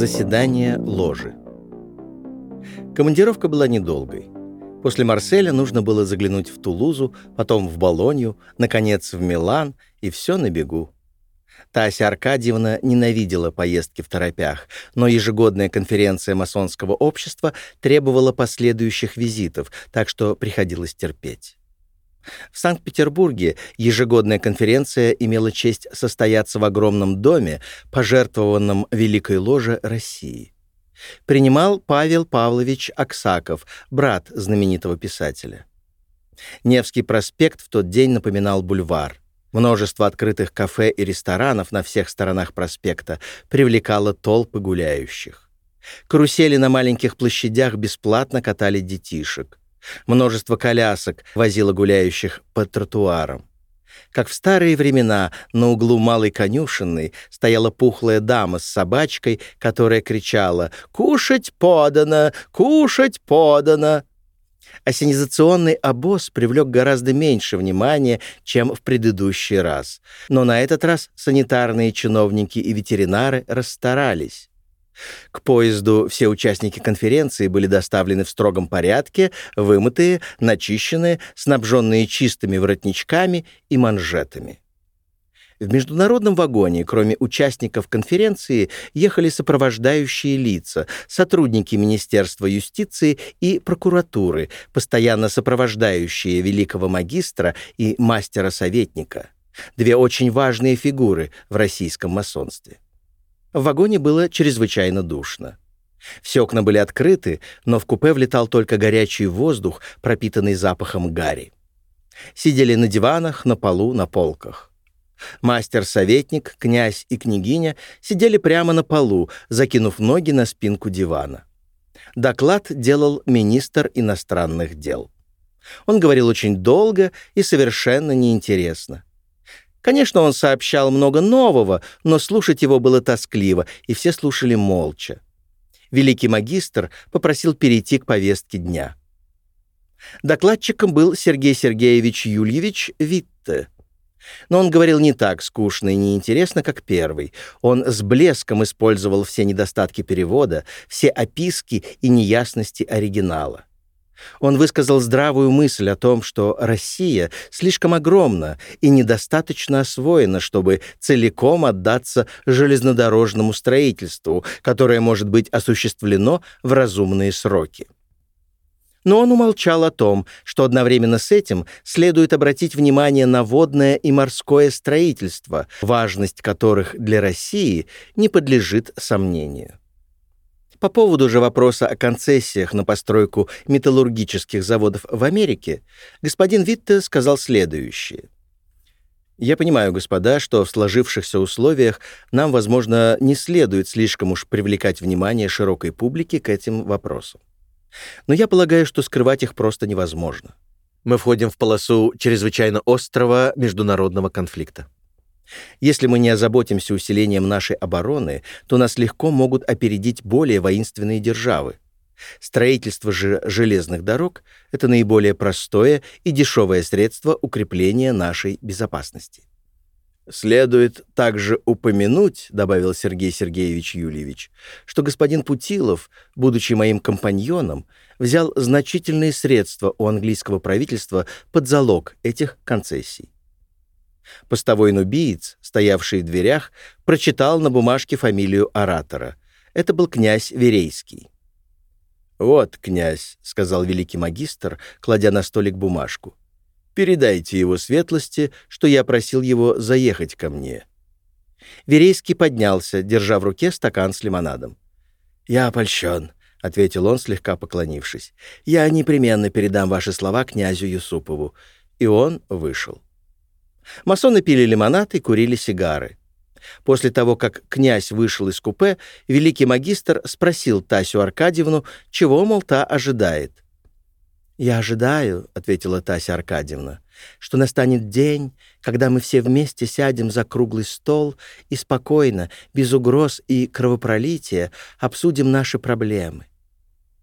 Заседание ложи. Командировка была недолгой. После Марселя нужно было заглянуть в Тулузу, потом в Болонью, наконец в Милан, и все на бегу. Тася Аркадьевна ненавидела поездки в торопях, но ежегодная конференция масонского общества требовала последующих визитов, так что приходилось терпеть. В Санкт-Петербурге ежегодная конференция имела честь состояться в огромном доме, пожертвованном Великой Ложе России. Принимал Павел Павлович Аксаков, брат знаменитого писателя. Невский проспект в тот день напоминал бульвар. Множество открытых кафе и ресторанов на всех сторонах проспекта привлекало толпы гуляющих. Карусели на маленьких площадях бесплатно катали детишек. Множество колясок возило гуляющих по тротуарам. Как в старые времена на углу Малой Конюшенной стояла пухлая дама с собачкой, которая кричала «Кушать подано! Кушать подано!» Осенизационный обоз привлек гораздо меньше внимания, чем в предыдущий раз. Но на этот раз санитарные чиновники и ветеринары расстарались. К поезду все участники конференции были доставлены в строгом порядке, вымытые, начищенные, снабженные чистыми воротничками и манжетами. В международном вагоне, кроме участников конференции, ехали сопровождающие лица, сотрудники Министерства юстиции и прокуратуры, постоянно сопровождающие великого магистра и мастера-советника. Две очень важные фигуры в российском масонстве. В вагоне было чрезвычайно душно. Все окна были открыты, но в купе влетал только горячий воздух, пропитанный запахом гари. Сидели на диванах, на полу, на полках. Мастер-советник, князь и княгиня сидели прямо на полу, закинув ноги на спинку дивана. Доклад делал министр иностранных дел. Он говорил очень долго и совершенно неинтересно. Конечно, он сообщал много нового, но слушать его было тоскливо, и все слушали молча. Великий магистр попросил перейти к повестке дня. Докладчиком был Сергей Сергеевич Юльевич Витте. Но он говорил не так скучно и неинтересно, как первый. Он с блеском использовал все недостатки перевода, все описки и неясности оригинала. Он высказал здравую мысль о том, что Россия слишком огромна и недостаточно освоена, чтобы целиком отдаться железнодорожному строительству, которое может быть осуществлено в разумные сроки. Но он умолчал о том, что одновременно с этим следует обратить внимание на водное и морское строительство, важность которых для России не подлежит сомнению. По поводу же вопроса о концессиях на постройку металлургических заводов в Америке, господин Витте сказал следующее. Я понимаю, господа, что в сложившихся условиях нам, возможно, не следует слишком уж привлекать внимание широкой публики к этим вопросам. Но я полагаю, что скрывать их просто невозможно. Мы входим в полосу чрезвычайно острого международного конфликта. Если мы не озаботимся усилением нашей обороны, то нас легко могут опередить более воинственные державы. Строительство же железных дорог — это наиболее простое и дешевое средство укрепления нашей безопасности. «Следует также упомянуть, — добавил Сергей Сергеевич Юльевич, — что господин Путилов, будучи моим компаньоном, взял значительные средства у английского правительства под залог этих концессий. Постовой нубиец, стоявший в дверях, прочитал на бумажке фамилию оратора. Это был князь Верейский. «Вот, князь», — сказал великий магистр, кладя на столик бумажку, «передайте его светлости, что я просил его заехать ко мне». Верейский поднялся, держа в руке стакан с лимонадом. «Я опольщен», — ответил он, слегка поклонившись. «Я непременно передам ваши слова князю Юсупову». И он вышел. Масоны пили лимонад и курили сигары. После того, как князь вышел из купе, великий магистр спросил Тасю Аркадьевну, чего, мол, та ожидает. «Я ожидаю», — ответила Тася Аркадьевна, «что настанет день, когда мы все вместе сядем за круглый стол и спокойно, без угроз и кровопролития, обсудим наши проблемы».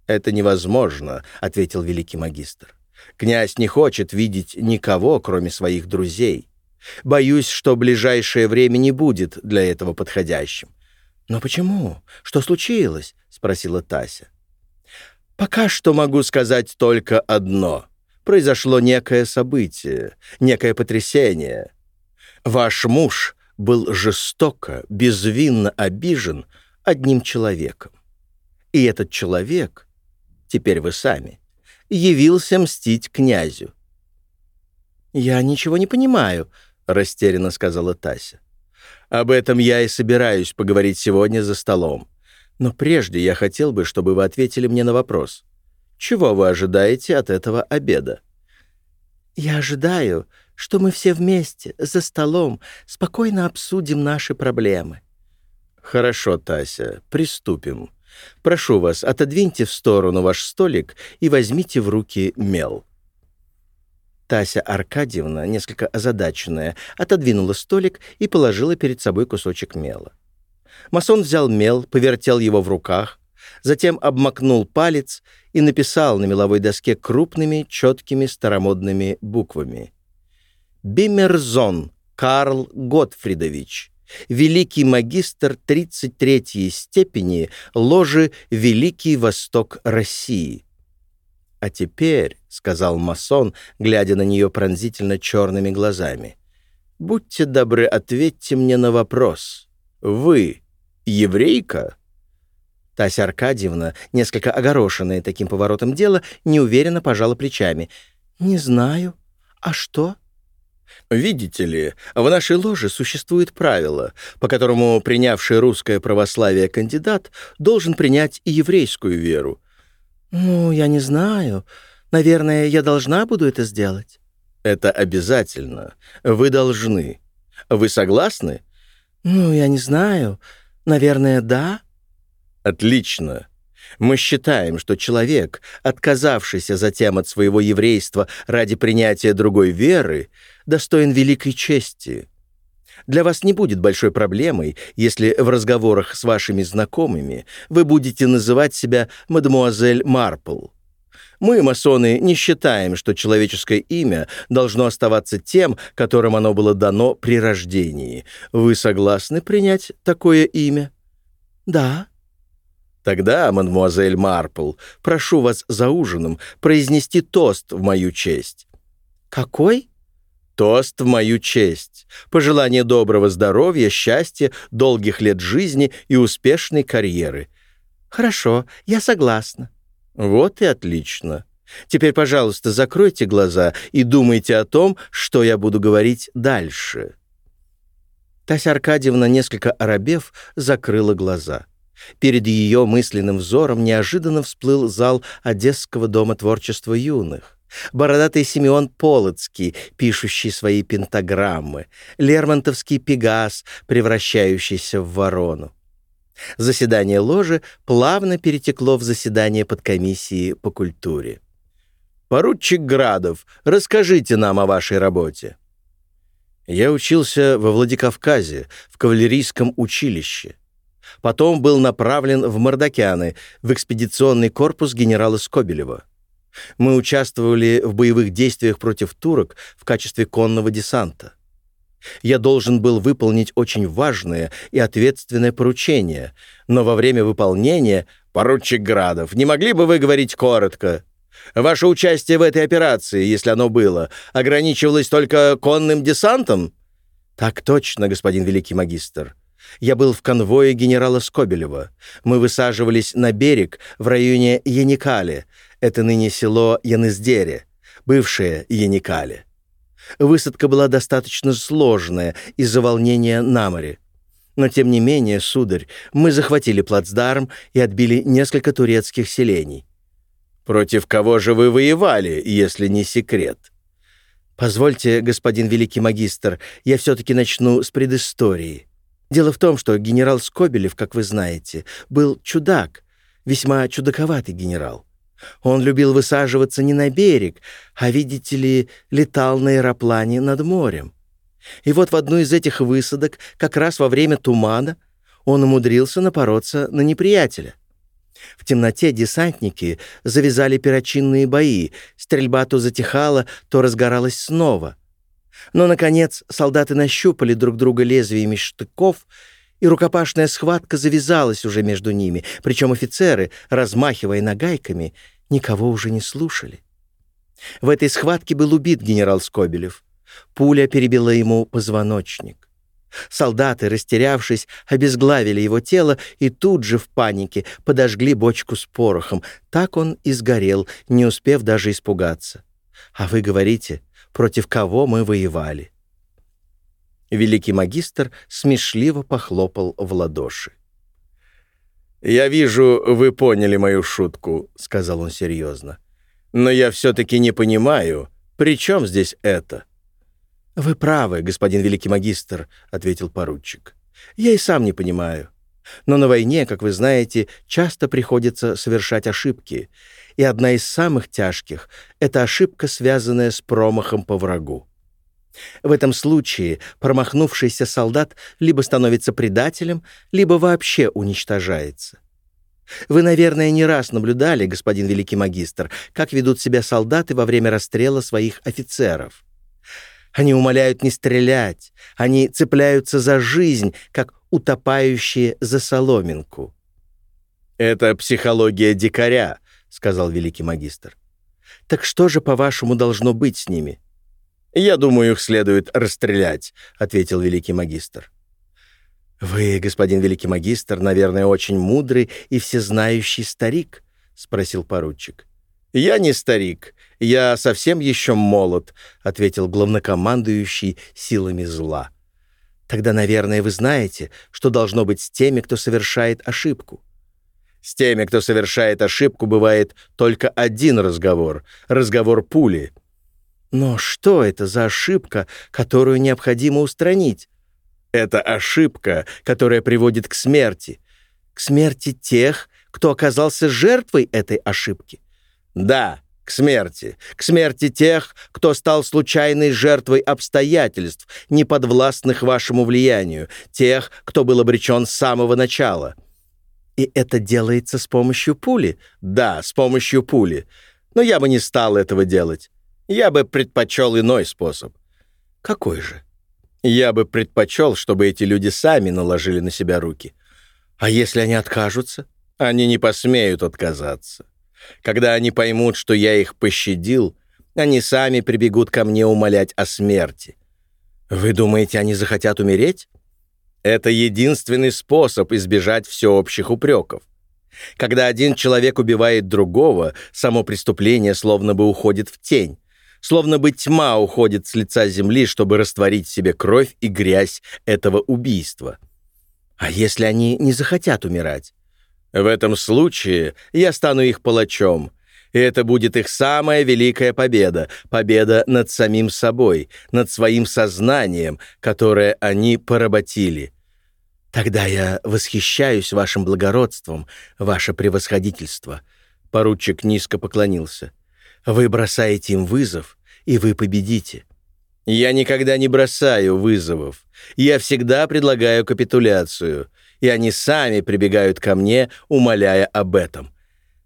«Это невозможно», — ответил великий магистр. «Князь не хочет видеть никого, кроме своих друзей. Боюсь, что ближайшее время не будет для этого подходящим. «Но почему? Что случилось?» — спросила Тася. «Пока что могу сказать только одно. Произошло некое событие, некое потрясение. Ваш муж был жестоко, безвинно обижен одним человеком. И этот человек, теперь вы сами, явился мстить князю. «Я ничего не понимаю», — растерянно сказала Тася. «Об этом я и собираюсь поговорить сегодня за столом. Но прежде я хотел бы, чтобы вы ответили мне на вопрос. Чего вы ожидаете от этого обеда?» «Я ожидаю, что мы все вместе, за столом, спокойно обсудим наши проблемы». «Хорошо, Тася, приступим. Прошу вас, отодвиньте в сторону ваш столик и возьмите в руки мел». Тася Аркадьевна, несколько озадаченная, отодвинула столик и положила перед собой кусочек мела. Масон взял мел, повертел его в руках, затем обмакнул палец и написал на меловой доске крупными, четкими старомодными буквами. «Бимерзон Карл Готфридович, великий магистр 33-й степени ложи «Великий Восток России». «А теперь», — сказал масон, глядя на нее пронзительно черными глазами, «будьте добры, ответьте мне на вопрос. Вы еврейка?» Тася Аркадьевна, несколько огорошенная таким поворотом дела, неуверенно пожала плечами. «Не знаю. А что?» «Видите ли, в нашей ложе существует правило, по которому принявший русское православие кандидат должен принять и еврейскую веру. «Ну, я не знаю. Наверное, я должна буду это сделать». «Это обязательно. Вы должны. Вы согласны?» «Ну, я не знаю. Наверное, да». «Отлично. Мы считаем, что человек, отказавшийся затем от своего еврейства ради принятия другой веры, достоин великой чести. Для вас не будет большой проблемой, если в разговорах с вашими знакомыми вы будете называть себя мадемуазель Марпл. Мы, масоны, не считаем, что человеческое имя должно оставаться тем, которым оно было дано при рождении. Вы согласны принять такое имя? Да. Тогда, мадемуазель Марпл, прошу вас за ужином произнести тост в мою честь. Какой? Тост в мою честь. Пожелание доброго здоровья, счастья, долгих лет жизни и успешной карьеры. Хорошо, я согласна. Вот и отлично. Теперь, пожалуйста, закройте глаза и думайте о том, что я буду говорить дальше. Тася Аркадьевна, несколько оробев, закрыла глаза. Перед ее мысленным взором неожиданно всплыл зал Одесского дома творчества юных бородатый Симеон Полоцкий, пишущий свои пентаграммы, Лермонтовский Пегас, превращающийся в ворону. Заседание ложи плавно перетекло в заседание подкомиссии по культуре. «Поручик Градов, расскажите нам о вашей работе». Я учился во Владикавказе, в кавалерийском училище. Потом был направлен в Мордокяны, в экспедиционный корпус генерала Скобелева. Мы участвовали в боевых действиях против турок в качестве конного десанта. Я должен был выполнить очень важное и ответственное поручение, но во время выполнения, поручик Градов, не могли бы вы говорить коротко? Ваше участие в этой операции, если оно было, ограничивалось только конным десантом? Так точно, господин великий магистр. Я был в конвое генерала Скобелева. Мы высаживались на берег в районе Яникали, это ныне село Яныздере, бывшее Яникале. Высадка была достаточно сложная из-за волнения на море. Но, тем не менее, сударь, мы захватили плацдарм и отбили несколько турецких селений. Против кого же вы воевали, если не секрет? Позвольте, господин великий магистр, я все-таки начну с предыстории. Дело в том, что генерал Скобелев, как вы знаете, был чудак, весьма чудаковатый генерал. Он любил высаживаться не на берег, а, видите ли, летал на аэроплане над морем. И вот в одну из этих высадок, как раз во время тумана, он умудрился напороться на неприятеля. В темноте десантники завязали перочинные бои, стрельба то затихала, то разгоралась снова. Но, наконец, солдаты нащупали друг друга лезвиями штыков и рукопашная схватка завязалась уже между ними, причем офицеры, размахивая нагайками, никого уже не слушали. В этой схватке был убит генерал Скобелев. Пуля перебила ему позвоночник. Солдаты, растерявшись, обезглавили его тело и тут же в панике подожгли бочку с порохом. Так он и сгорел, не успев даже испугаться. А вы говорите, против кого мы воевали? Великий магистр смешливо похлопал в ладоши. «Я вижу, вы поняли мою шутку», — сказал он серьезно. «Но я все-таки не понимаю, при чем здесь это?» «Вы правы, господин великий магистр», — ответил поручик. «Я и сам не понимаю. Но на войне, как вы знаете, часто приходится совершать ошибки, и одна из самых тяжких — это ошибка, связанная с промахом по врагу. В этом случае промахнувшийся солдат либо становится предателем, либо вообще уничтожается. Вы, наверное, не раз наблюдали, господин великий магистр, как ведут себя солдаты во время расстрела своих офицеров. Они умоляют не стрелять, они цепляются за жизнь, как утопающие за соломинку. «Это психология дикаря», — сказал великий магистр. «Так что же, по-вашему, должно быть с ними?» «Я думаю, их следует расстрелять», — ответил великий магистр. «Вы, господин великий магистр, наверное, очень мудрый и всезнающий старик?» — спросил поручик. «Я не старик, я совсем еще молод», — ответил главнокомандующий силами зла. «Тогда, наверное, вы знаете, что должно быть с теми, кто совершает ошибку». «С теми, кто совершает ошибку, бывает только один разговор — разговор пули». Но что это за ошибка, которую необходимо устранить? Это ошибка, которая приводит к смерти. К смерти тех, кто оказался жертвой этой ошибки. Да, к смерти. К смерти тех, кто стал случайной жертвой обстоятельств, неподвластных вашему влиянию, тех, кто был обречен с самого начала. И это делается с помощью пули? Да, с помощью пули. Но я бы не стал этого делать. Я бы предпочел иной способ. Какой же? Я бы предпочел, чтобы эти люди сами наложили на себя руки. А если они откажутся? Они не посмеют отказаться. Когда они поймут, что я их пощадил, они сами прибегут ко мне умолять о смерти. Вы думаете, они захотят умереть? Это единственный способ избежать всеобщих упреков. Когда один человек убивает другого, само преступление словно бы уходит в тень словно бы тьма уходит с лица земли, чтобы растворить в себе кровь и грязь этого убийства. А если они не захотят умирать? В этом случае я стану их палачом, и это будет их самая великая победа, победа над самим собой, над своим сознанием, которое они поработили. Тогда я восхищаюсь вашим благородством, ваше превосходительство. Поручик низко поклонился. Вы бросаете им вызов, и вы победите. Я никогда не бросаю вызовов. Я всегда предлагаю капитуляцию, и они сами прибегают ко мне, умоляя об этом.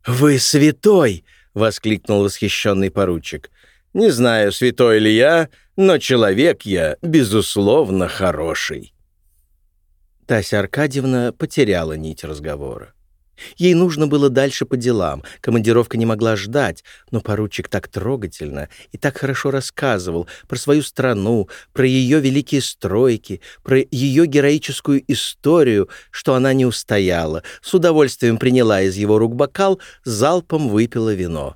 «Вы святой!» — воскликнул восхищенный поручик. «Не знаю, святой ли я, но человек я, безусловно, хороший». Тася Аркадьевна потеряла нить разговора. Ей нужно было дальше по делам, командировка не могла ждать, но поручик так трогательно и так хорошо рассказывал про свою страну, про ее великие стройки, про ее героическую историю, что она не устояла, с удовольствием приняла из его рук бокал, залпом выпила вино.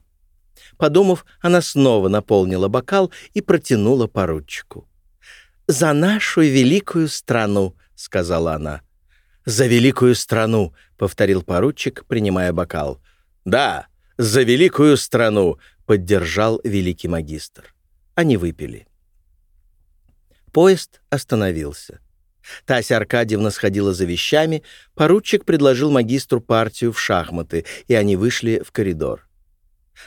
Подумав, она снова наполнила бокал и протянула поручику. «За нашу великую страну», — сказала она. «За великую страну», — повторил поручик, принимая бокал. «Да, за великую страну», — поддержал великий магистр. Они выпили. Поезд остановился. Тася Аркадьевна сходила за вещами, поручик предложил магистру партию в шахматы, и они вышли в коридор.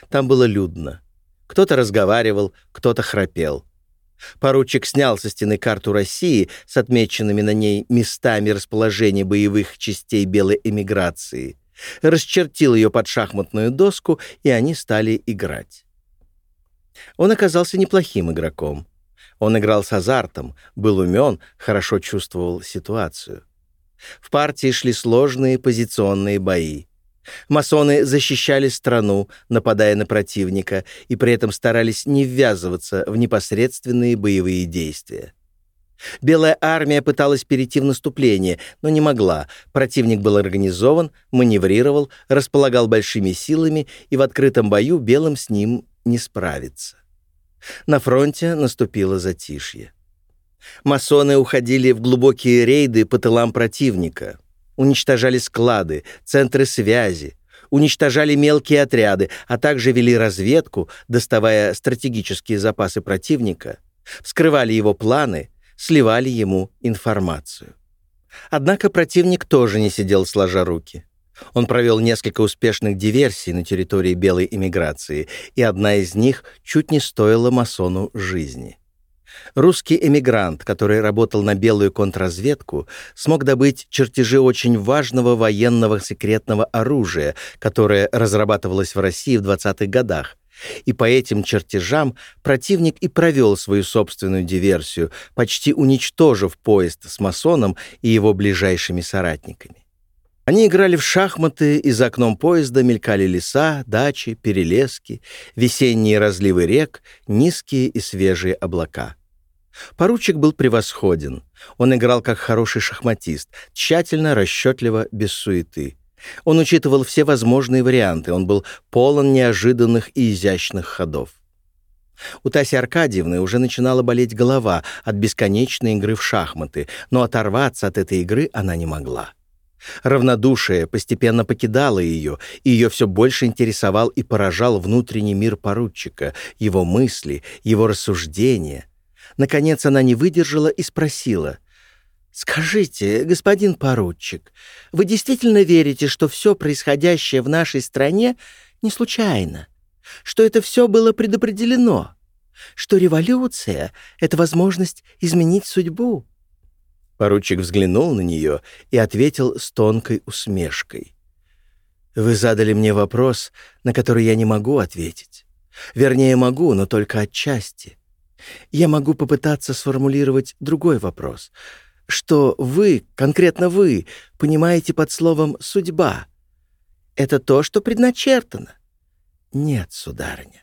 Там было людно. Кто-то разговаривал, кто-то храпел. Поручик снял со стены карту России с отмеченными на ней местами расположения боевых частей белой эмиграции, расчертил ее под шахматную доску, и они стали играть. Он оказался неплохим игроком. Он играл с азартом, был умен, хорошо чувствовал ситуацию. В партии шли сложные позиционные бои. Масоны защищали страну, нападая на противника, и при этом старались не ввязываться в непосредственные боевые действия. Белая армия пыталась перейти в наступление, но не могла. Противник был организован, маневрировал, располагал большими силами, и в открытом бою белым с ним не справиться. На фронте наступило затишье. Масоны уходили в глубокие рейды по тылам противника, уничтожали склады, центры связи, уничтожали мелкие отряды, а также вели разведку, доставая стратегические запасы противника, вскрывали его планы, сливали ему информацию. Однако противник тоже не сидел сложа руки. Он провел несколько успешных диверсий на территории белой эмиграции, и одна из них чуть не стоила масону жизни. Русский эмигрант, который работал на белую контрразведку, смог добыть чертежи очень важного военного секретного оружия, которое разрабатывалось в России в 20-х годах. И по этим чертежам противник и провел свою собственную диверсию, почти уничтожив поезд с масоном и его ближайшими соратниками. Они играли в шахматы, и за окном поезда мелькали леса, дачи, перелески, весенние разливы рек, низкие и свежие облака. Поручик был превосходен. Он играл как хороший шахматист, тщательно, расчетливо, без суеты. Он учитывал все возможные варианты, он был полон неожиданных и изящных ходов. У Таси Аркадьевны уже начинала болеть голова от бесконечной игры в шахматы, но оторваться от этой игры она не могла. Равнодушие постепенно покидало ее, и ее все больше интересовал и поражал внутренний мир поручика, его мысли, его рассуждения. Наконец она не выдержала и спросила. «Скажите, господин поручик, вы действительно верите, что все происходящее в нашей стране не случайно? Что это все было предопределено? Что революция — это возможность изменить судьбу?» Поручик взглянул на нее и ответил с тонкой усмешкой. «Вы задали мне вопрос, на который я не могу ответить. Вернее, могу, но только отчасти. Я могу попытаться сформулировать другой вопрос. Что вы, конкретно вы, понимаете под словом «судьба»? Это то, что предначертано? Нет, сударыня,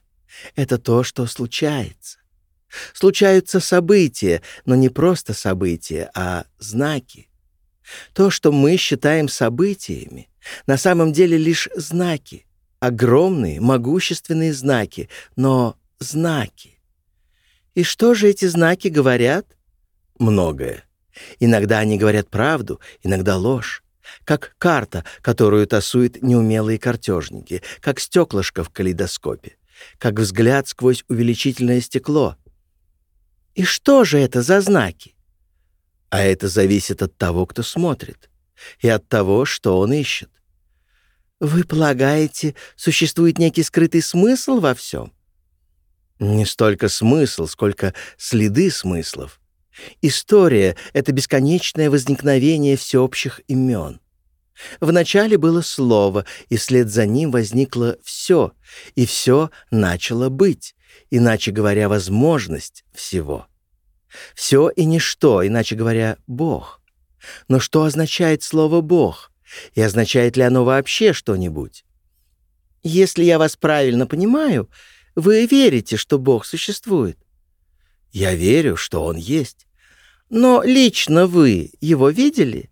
это то, что случается. Случаются события, но не просто события, а знаки. То, что мы считаем событиями, на самом деле лишь знаки. Огромные, могущественные знаки, но знаки. И что же эти знаки говорят? Многое. Иногда они говорят правду, иногда ложь. Как карта, которую тасуют неумелые картежники, как стеклышко в калейдоскопе, как взгляд сквозь увеличительное стекло — и что же это за знаки? А это зависит от того, кто смотрит, и от того, что он ищет. Вы полагаете, существует некий скрытый смысл во всем? Не столько смысл, сколько следы смыслов. История — это бесконечное возникновение всеобщих имен. Вначале было слово, и вслед за ним возникло все, и все начало быть, иначе говоря, возможность всего. Все и ничто, иначе говоря, Бог. Но что означает слово «Бог»? И означает ли оно вообще что-нибудь? Если я вас правильно понимаю, вы верите, что Бог существует. Я верю, что Он есть. Но лично вы его видели?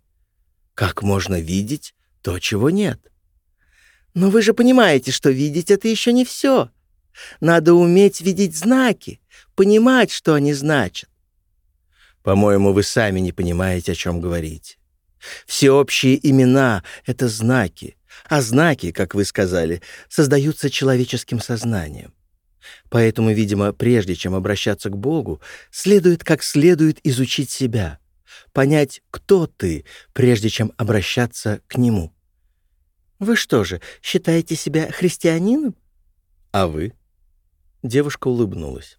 Как можно видеть то, чего нет? Но вы же понимаете, что видеть — это еще не все. Надо уметь видеть знаки, понимать, что они значат. По-моему, вы сами не понимаете, о чем говорите. Всеобщие имена — это знаки, а знаки, как вы сказали, создаются человеческим сознанием. Поэтому, видимо, прежде чем обращаться к Богу, следует как следует изучить себя, понять, кто ты, прежде чем обращаться к Нему. Вы что же, считаете себя христианином? А вы? Девушка улыбнулась.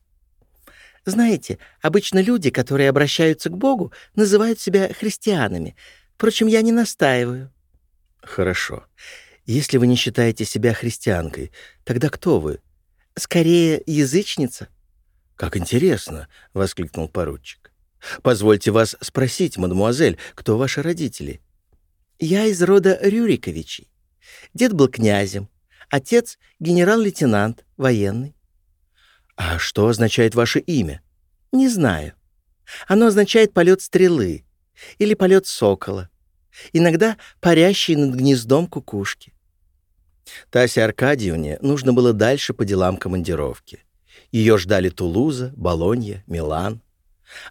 Знаете, обычно люди, которые обращаются к Богу, называют себя христианами. Впрочем, я не настаиваю. Хорошо. Если вы не считаете себя христианкой, тогда кто вы? Скорее, язычница. Как интересно, воскликнул поручик. Позвольте вас спросить, мадемуазель, кто ваши родители? Я из рода Рюриковичей. Дед был князем, отец — генерал-лейтенант, военный. А что означает ваше имя? Не знаю. Оно означает полет стрелы или полет сокола. Иногда парящий над гнездом кукушки. Тасе Аркадьевне нужно было дальше по делам командировки. Ее ждали Тулуза, Болонья, Милан.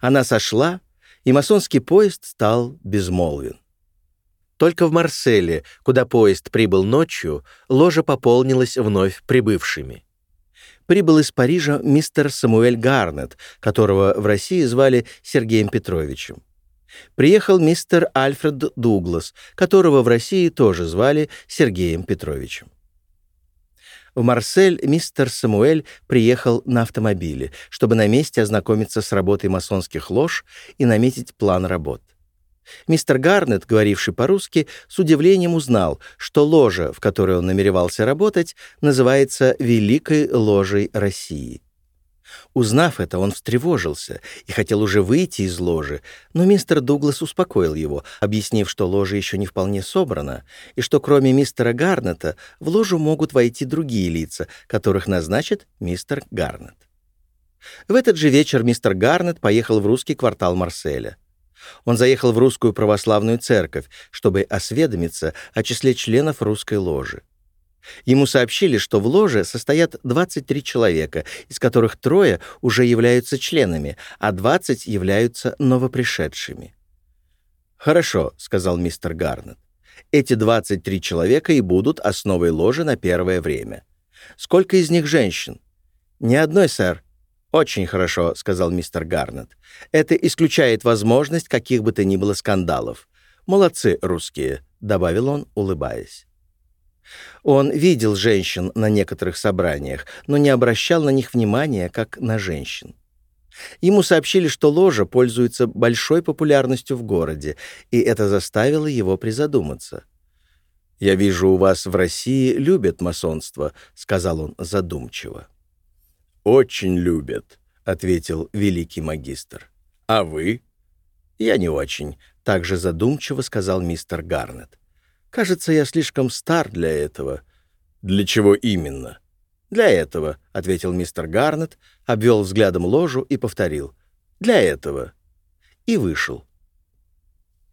Она сошла, и масонский поезд стал безмолвен. Только в Марселе, куда поезд прибыл ночью, ложа пополнилась вновь прибывшими. Прибыл из Парижа мистер Самуэль Гарнет, которого в России звали Сергеем Петровичем. Приехал мистер Альфред Дуглас, которого в России тоже звали Сергеем Петровичем. В Марсель мистер Самуэль приехал на автомобиле, чтобы на месте ознакомиться с работой масонских лож и наметить план работ. Мистер Гарнет, говоривший по-русски, с удивлением узнал, что ложа, в которой он намеревался работать, называется «Великой ложей России». Узнав это, он встревожился и хотел уже выйти из ложи, но мистер Дуглас успокоил его, объяснив, что ложа еще не вполне собрана, и что кроме мистера Гарнета в ложу могут войти другие лица, которых назначит мистер Гарнет. В этот же вечер мистер Гарнет поехал в русский квартал Марселя. Он заехал в русскую православную церковь, чтобы осведомиться о числе членов русской ложи. Ему сообщили, что в ложе состоят 23 человека, из которых трое уже являются членами, а 20 являются новопришедшими. «Хорошо», — сказал мистер Гарнет. «Эти 23 человека и будут основой ложи на первое время. Сколько из них женщин?» «Ни одной, сэр», «Очень хорошо», — сказал мистер Гарнет. «Это исключает возможность каких бы то ни было скандалов. Молодцы, русские», — добавил он, улыбаясь. Он видел женщин на некоторых собраниях, но не обращал на них внимания, как на женщин. Ему сообщили, что ложа пользуется большой популярностью в городе, и это заставило его призадуматься. «Я вижу, у вас в России любят масонство», — сказал он задумчиво. «Очень любят», — ответил великий магистр. «А вы?» «Я не очень», — также задумчиво сказал мистер Гарнет. «Кажется, я слишком стар для этого». «Для чего именно?» «Для этого», — ответил мистер Гарнет, обвел взглядом ложу и повторил. «Для этого». И вышел.